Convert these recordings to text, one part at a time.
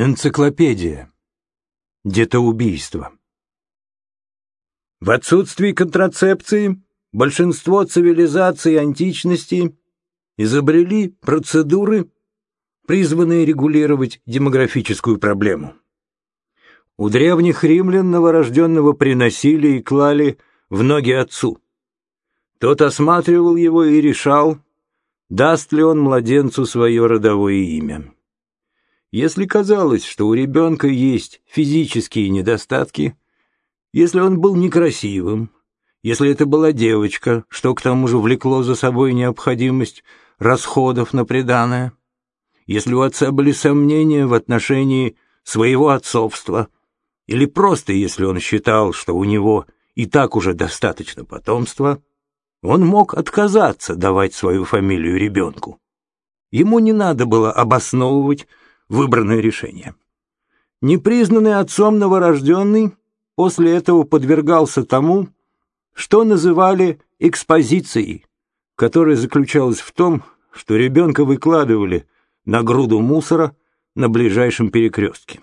Энциклопедия. Детоубийство. В отсутствии контрацепции большинство цивилизаций античности изобрели процедуры, призванные регулировать демографическую проблему. У древних римлян новорожденного приносили и клали в ноги отцу. Тот осматривал его и решал, даст ли он младенцу свое родовое имя. Если казалось, что у ребенка есть физические недостатки, если он был некрасивым, если это была девочка, что к тому же влекло за собой необходимость расходов на приданое, если у отца были сомнения в отношении своего отцовства, или просто если он считал, что у него и так уже достаточно потомства, он мог отказаться давать свою фамилию ребенку. Ему не надо было обосновывать выбранное решение. Непризнанный отцом новорожденный после этого подвергался тому, что называли экспозицией, которая заключалась в том, что ребенка выкладывали на груду мусора на ближайшем перекрестке.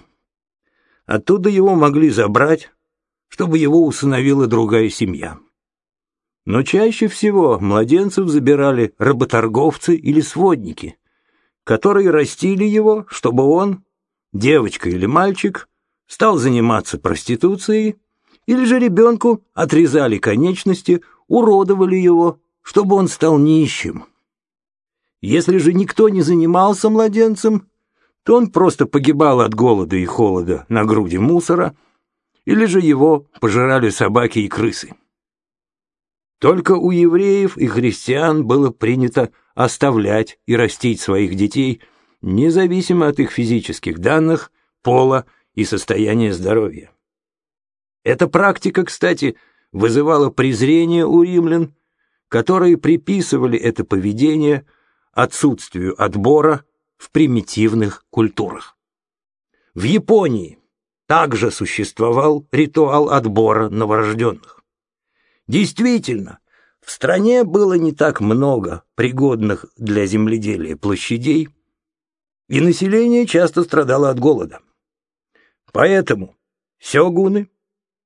Оттуда его могли забрать, чтобы его усыновила другая семья. Но чаще всего младенцев забирали работорговцы или сводники, которые растили его, чтобы он, девочка или мальчик, стал заниматься проституцией, или же ребенку отрезали конечности, уродовали его, чтобы он стал нищим. Если же никто не занимался младенцем, то он просто погибал от голода и холода на груди мусора, или же его пожирали собаки и крысы. Только у евреев и христиан было принято оставлять и растить своих детей, независимо от их физических данных, пола и состояния здоровья. Эта практика, кстати, вызывала презрение у римлян, которые приписывали это поведение отсутствию отбора в примитивных культурах. В Японии также существовал ритуал отбора новорожденных. Действительно, в стране было не так много пригодных для земледелия площадей, и население часто страдало от голода. Поэтому сёгуны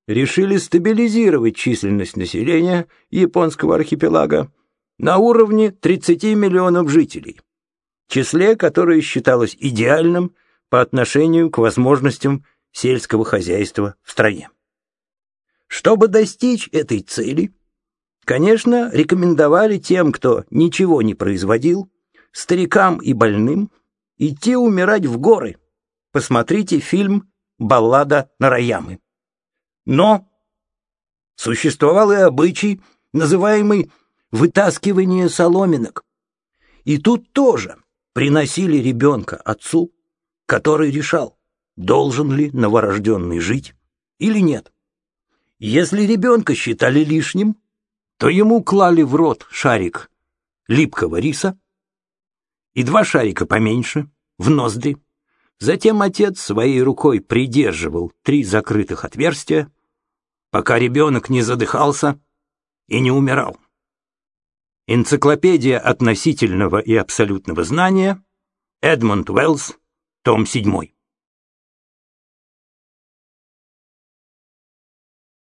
решили стабилизировать численность населения японского архипелага на уровне 30 миллионов жителей, числе которое считалось идеальным по отношению к возможностям сельского хозяйства в стране. Чтобы достичь этой цели, Конечно, рекомендовали тем, кто ничего не производил, старикам и больным, идти умирать в горы. Посмотрите фильм «Баллада на Раямы». Но существовал и обычай, называемый «вытаскивание соломинок». И тут тоже приносили ребенка отцу, который решал, должен ли новорожденный жить или нет. Если ребенка считали лишним, то ему клали в рот шарик липкого риса и два шарика поменьше, в ноздри. Затем отец своей рукой придерживал три закрытых отверстия, пока ребенок не задыхался и не умирал. Энциклопедия относительного и абсолютного знания, Эдмонд Уэллс, том 7.